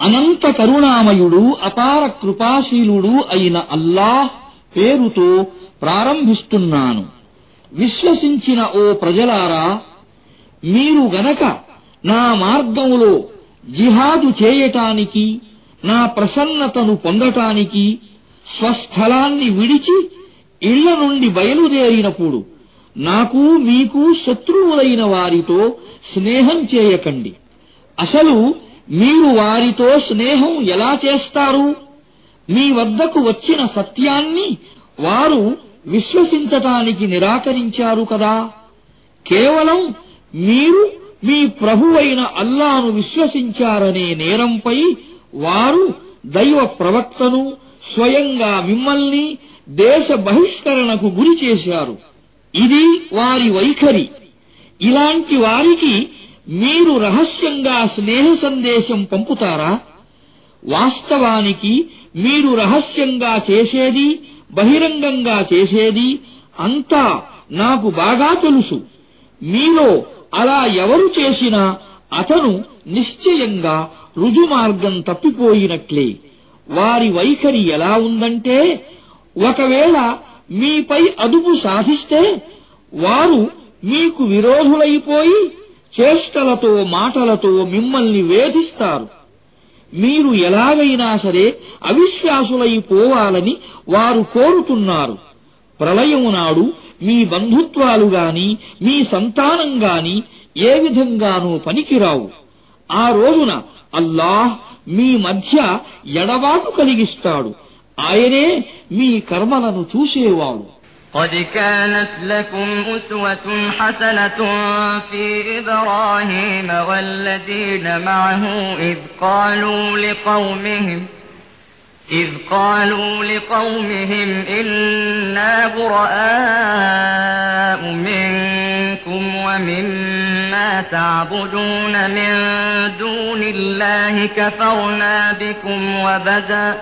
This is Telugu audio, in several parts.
అనంత కరుణామయుడు అపార కృపాశీలుడు అయిన అల్లాహ్ పేరుతో ప్రారంభిస్తున్నాను. విశ్వసించిన ఓ ప్రజలారా మీరు గనక నా మార్గంలో జిహాదు చేయటానికి నా ప్రసన్నతను పొందటానికి స్వస్థలాన్ని విడిచి ఇళ్ళ నుండి బయలుదేరినప్పుడు నాకు మీకు శత్రువులైన వారితో స్నేహం చేయకండి. అసలు మీరు వారితో స్నేహం ఎలా చేస్తారు? మీ వద్దకు వచ్చిన సత్యాన్ని వారు విశ్వసించటానికి నిరాకరించారు కదా. కేవలం మీరు మీ ప్రభువైన అల్లాను విశ్వసించారనే నేరంపై వారు దైవ ప్రవక్తను స్వయంగా మిమ్మల్ని దేశ బహిష్కరణకు గురి చేశారు. ఇది వారి వైఖరి. ఇలాంటి వారికి మీరు రహస్యంగా స్నేహ సందేశం పంపుతారా? వాస్తవానికి మీరు రహస్యంగా చేసేది బహిరంగంగా చేసేది అంతా నాకు బాగా తెలుసు. మీలో అలా ఎవరు చేసినా అతను నిశ్చయంగా రుజుమార్గం తప్పిపోయినట్లే. వారి వైఖరి ఎలా ఉందంటే ఒకవేళ మీపై అదుపు సాధిస్తే వారు మీకు విరోధులైపోయి చేష్టలతో మాటలతో మిమ్మల్ని వేధిస్తారు. మీరు ఎలాగైనా సరే అవిశ్వాసులైపోవాలని వారు కోరుతున్నారు. ప్రళయం నాడు మీ బంధుత్వాలు గాని మీ సంతానం గాని ఏ విధంగానూ పనికిరావు. ఆ రోజున అల్లాహ్ మీ మధ్య ఎడబాటు కలిగిస్తాడు. ఆయనే మీ కర్మలను చూసేవాడు قد كانت لكم أسوة حسنة في إبراهيم والذين معه إذ قالوا لقومهم إذ قالوا لقومهم إنا براء منكم ومما تعبدون من دون الله كفرنا بكم وبدأ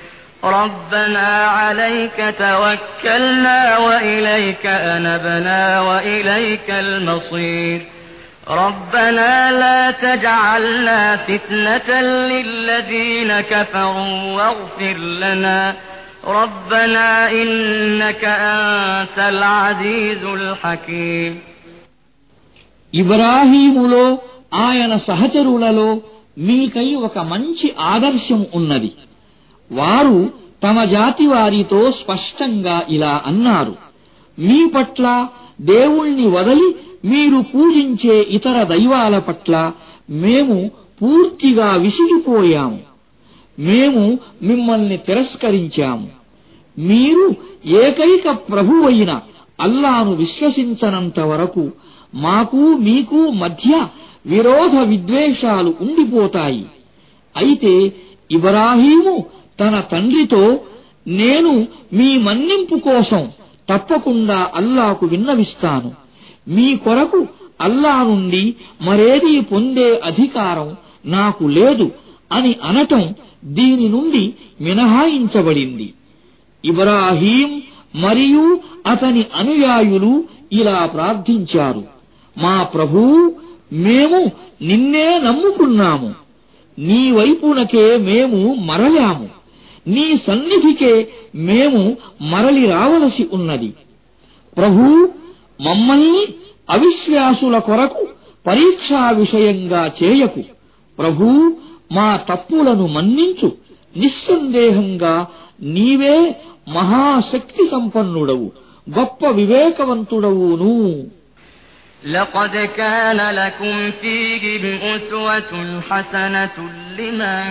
ربنا عليك توكلنا وإليك أنبنا وإليك المصير ربنا لا تجعلنا فتنة للذين كفروا واغفر لنا ربنا إنك أنت العزيز الحكيم ఇబ్రాహీములో ఆయన సహచరులలో మీకై ఒక మంచి ఆదర్శం ఉన్నది వారు తమ జాతి వారితో స్పష్టంగా ఇలా అన్నారు. మీ పట్ల దేవుణ్ణి వదలి మీరు పూజించే ఇతర దైవాల పట్ల మేము పూర్తిగా విసిగిపోయాము. మేము మిమ్మల్ని తిరస్కరించాము. మీరు ఏకైక ప్రభువైన అల్లాను విశ్వసించనంత వరకు మాకు మీకు మధ్య విరోధ విద్వేషాలు ఉండిపోతాయి. అయితే ఇబ్రాహీము తన తండ్రితో నేను మీ మన్నింపు కోసం తప్పకుండా అల్లాకు విన్నవిస్తాను. మీ కొరకు అల్లా నుండి మరేదీ పొందే అధికారం నాకు లేదు అని అనటం దీని నుండి మినహాయించబడింది. ఇబ్రాహీం మరియు అతని అనుయాయులు ఇలా ప్రార్థించారు మా ప్రభూ మేము నిన్నే నమ్ముకున్నాము. నీ వైపునకే మేము మరలాము. నీ సన్నిధికే మేము మరలి రావలసి ఉన్నది. ప్రభూ మమ్మల్ని అవిశ్వాసుల కొరకు పరీక్షా విషయంగా చేయకు. ప్రభూ మా తప్పులను మన్నించు. నిస్సందేహంగా నీవే మహాశక్తి సంపన్నుడవు గొప్ప వివేకవంతుడవును. لقد كان لكم فيهم أسوة حسنة لمن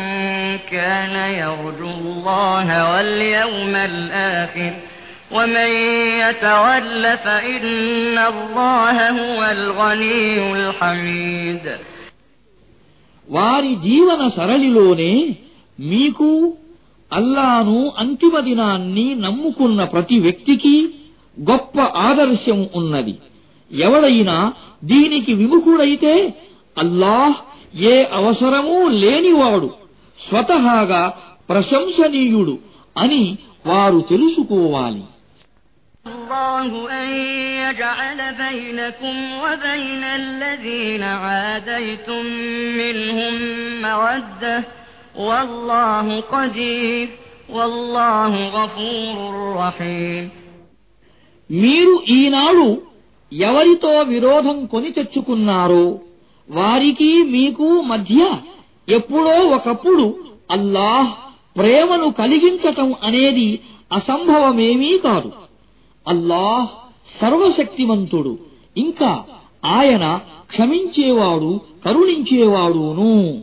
كان يرجو الله واليوم الآخر ومن يتول فإن الله هو الغني الحميد వారి జీవన సరళిలోనే మీకు అల్లాను అంతిమ దినాన్ని నమ్ముకున్న ప్రతి వ్యక్తికి గొప్ప ఆదర్శం ఉన్నది ఎవడైనా దీనికి విముఖుడైతే అల్లాహ్ ఏ అవసరమూ లేనివాడు స్వతహాగా ప్రశంసనీయుడు అని వారు తెలుసుకోవాలి الله أن يجعل بينكم وبين الذين عاديتم منهم مودة والله قدير والله غفور رحيم మీరు ఈనాడు ఎవరితో విరోధం కొని తెచ్చుకున్నారో వారికి మీకు మధ్య ఎప్పుడో ఒకప్పుడు అల్లాహ్ ప్రేమను కలిగించటం అనేది అసంభవమేమీ కాదు. అల్లాహ్ సర్వశక్తివంతుడు ఇంకా ఆయన క్షమించేవాడు కరుణించేవాడును.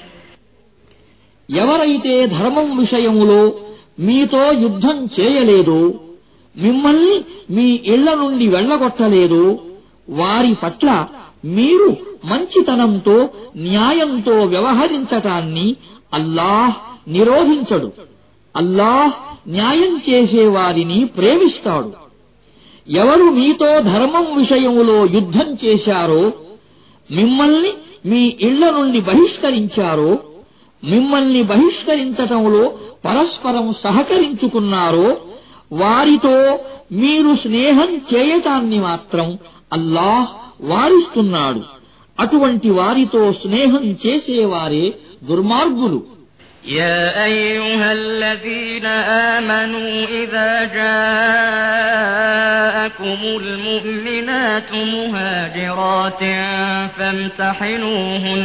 ఎవరైతే ధర్మం విషయములో మీతో యుద్ధం చేయలేదో మిమ్మల్ని మీ ఇళ్ళ నుండి వెళ్ళగొట్టలేదో వారి పట్ల మీరు మంచితనంతో న్యాయంతో వ్యవహరించటాన్ని అల్లాహ్ నిరోధించడు. అల్లాహ్ న్యాయం చేసేవారిని ప్రేమిస్తాడు. ఎవరు మీతో ధర్మం విషయములో యుద్ధం చేశారో మిమ్మల్ని మీ ఇళ్ళ నుండి బహిష్కరించారో మిమ్మల్ని బహిష్కరించటంలో పరస్పరం సహకరించుకున్నారో వారితో మీరు స్నేహం చేయటాన్ని మాత్రం అల్లాహ్ వారిస్తున్నాడు అటువంటి వారితో స్నేహం చేసేవారే దుర్మార్గులు يا أيها الذين آمنوا إذا جاءكم المؤمنات مهاجرات فامتحنوهن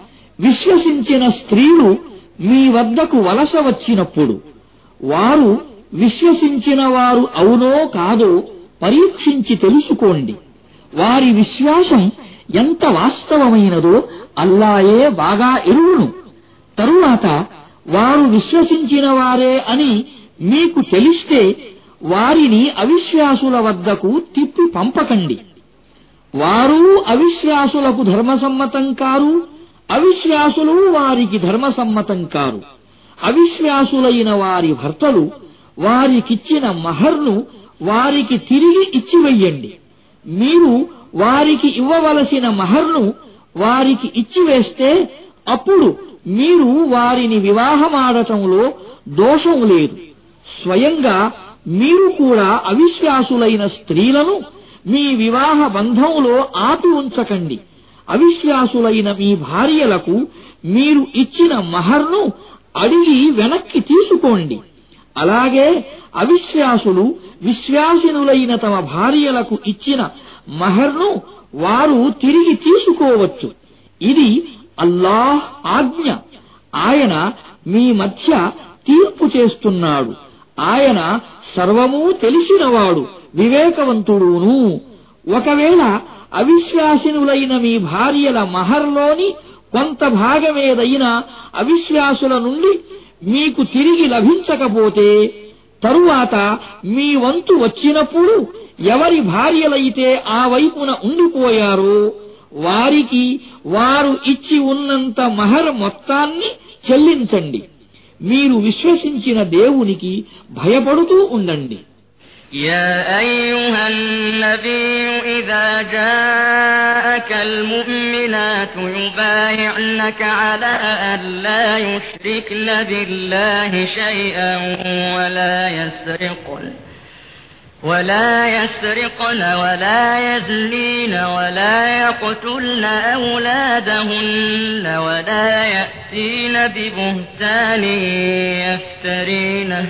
విశ్వసించిన స్త్రీలు మీ వద్దకు వలస వచ్చినప్పుడు వారు విశ్వసించిన వారు అవునో కాదో పరీక్షించి తెలుసుకోండి. వారి విశ్వాసం ఎంత వాస్తవమైనదో అల్లాయే బాగా ఎరువును తరువాత వారు విశ్వసించిన వారే అని మీకు తెలిస్తే వారిని అవిశ్వాసుల వద్దకు తిప్పి పంపకండి. వారు అవిశ్వాసులకు ధర్మసమ్మతం కారు. అవిశ్వాసులు వారికి ధర్మసమ్మతం కారు. అవిశ్వాసులైన వారి భర్తలు వారికిచ్చిన మహర్ను వారికి తిరిగి ఇచ్చివెయ్యండి మీరు వారికి ఇవ్వవలసిన మహర్ను వారికి ఇచ్చివేస్తే అప్పుడు మీరు వారిని వివాహమాడటంలో దోషం లేదు. స్వయంగా మీరు కూడా అవిశ్వాసులైన స్త్రీలను మీ వివాహ బంధంలో ఆపి ఉంచకండి అవిశ్వాసులైన మీ భార్యలకు మీరు ఇచ్చిన మహర్ను అడిగి వెనక్కి తీసుకోండి. అలాగే అవిశ్వాసులు విశ్వాసినులైన తమ భార్యలకు ఇచ్చిన మహర్ను వారు తిరిగి తీసుకోవచ్చు. ఇది అల్లాహ్ ఆజ్ఞ. ఆయన మీ మధ్య తీర్పు చేస్తున్నాడు. ఆయన సర్వమూ తెలిసినవాడు వివేకవంతుడును. ఒకవేళ అవిశ్వాసినులైన మీ భార్యల మహర్లోని కొంత భాగమేదైనా అవిశ్వాసుల నుండి మీకు తిరిగి లభించకపోతే తరువాత మీ వంతు వచ్చినప్పుడు ఎవరి భార్యలైతే ఆ వైపున ఉండిపోయారో వారికి వారు ఇచ్చి ఉన్నంత మహర్ మొత్తాన్ని చెల్లించండి. మీరు విశ్వసించిన దేవునికి భయపడుతూ ఉండండి. يا أيها النبي إذا جاءك المؤمنات يبايعنك على أن لا يشركن بالله شيئا ولا يسرقن ولا يسرقن ولا يزنين ولا يقتلن أولادهن ولا يأتين ببهتان يفترينه.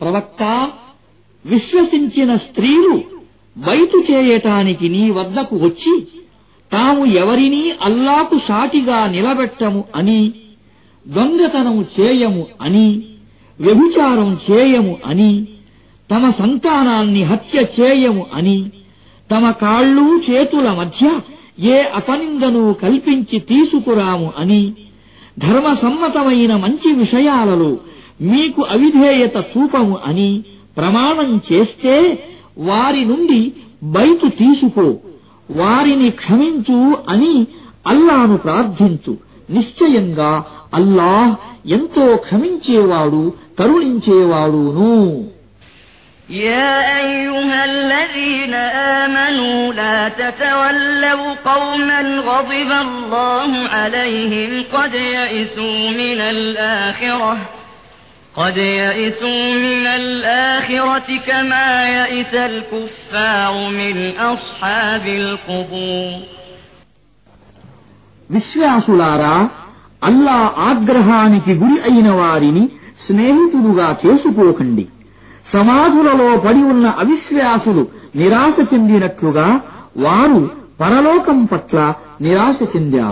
ప్రవక్త విశ్వసించిన స్త్రీలు బయటు చేయటానికి నీ వద్దకు వచ్చి తాము ఎవరినీ అల్లాకు సాటిగా నిలబెట్టము అని దొంగతనము చేయము అని వ్యభిచారం చేయము అని తమ సంతానాన్ని హత్య చేయము అని తమ కాళ్ళు చేతుల మధ్య ఏ అపనిందను కల్పించి తీసుకురాము అని ధర్మసమ్మతమైన మంచి విషయాలలో మీకు అవిధేయత చూపము అని ప్రమాణం చేస్తే వారి నుండి బయటు తీసుకో వారిని క్షమించు అని అల్లాను ప్రార్థించు నిశ్చయంగా అల్లాహ్ ఎంతో క్షమించేవాడు కరుణించేవాడును يا أيها الذين آمنوا لا تتولوا قوما غضب الله عليهم قد يئسوا من الآخرة قد يئسوا من الآخرة كما يئس الكفار من أصحاب القبور విశ్వాసులారా అల్లా ఆగ్రహానికి గురి అయిన వారిని స్నేహితులుగా చేసుకోకండి సమాధులలో పడి ఉన్న అవిశ్వాసులు నిరాశ చెందినట్లుగా వారు పరలోకం పట్ల నిరాశ చెందారు